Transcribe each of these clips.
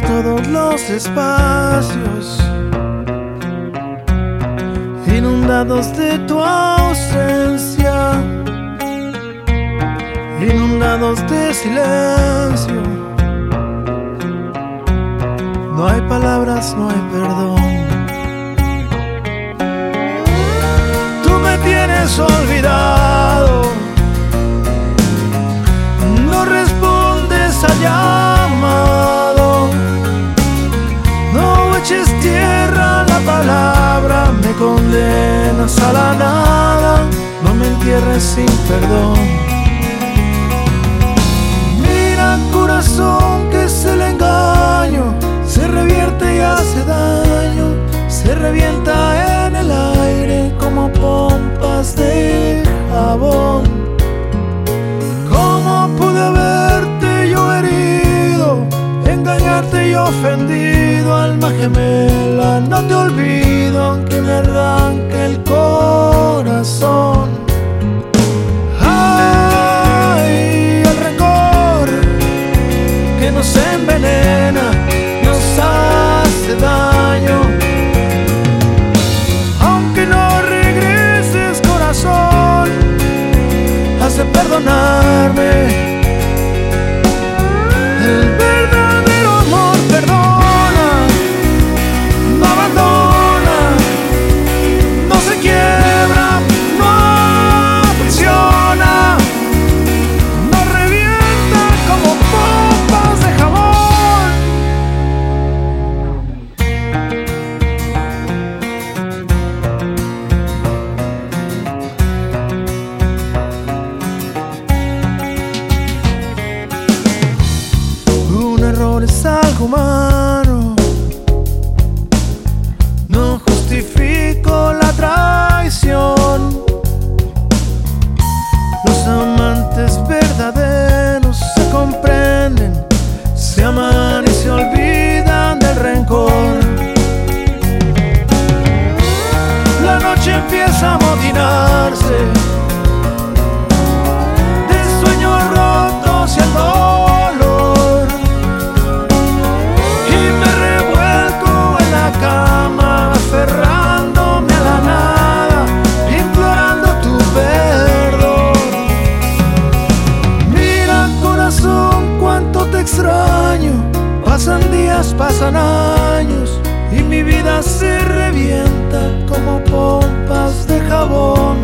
todos los espacios, inundados de tu ausencia, inundados de silencio. No hay palabras, no hay perdón. Tú me tienes olvidado, condenas a la nada, no me entierres sin perdón. Mira corazón que es el engaño, se revierte y hace daño, se revienta en el aire como pompas de jabón. ¿Cómo pude haberte yo herido, engañarte y ofendido, alma gemela? No te olvido aunque me arranque el corazón. Ay, el rencor que nos envenena, nos hace daño. Aunque no regreses, corazón, has de perdonarme. Noche empieza a motinarse de sueños rotos y el dolor. Y me revuelco en la cama, aferrándome a la nada, implorando tu perdón. Mira corazón, cuánto te extraño. Pasan días, pasan años y mi vida se revienta como pompas de jabón.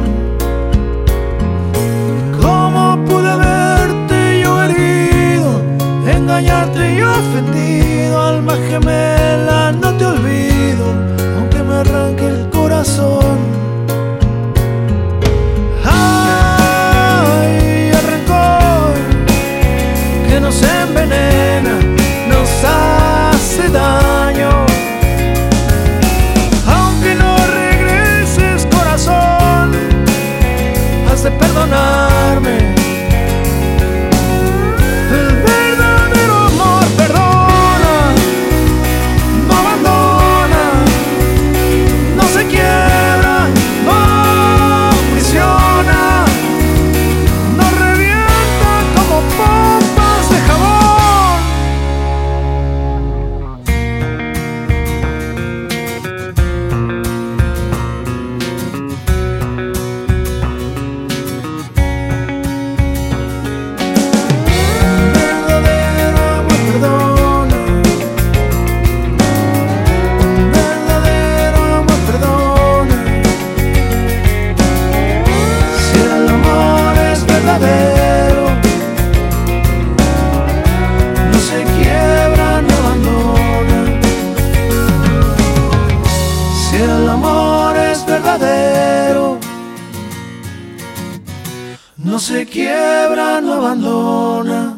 ¿Cómo pude verte yo herido, engañarte y ofendido, alma gemela? No te olvido, aunque me arranque el corazón. Se quiebra, no abandona.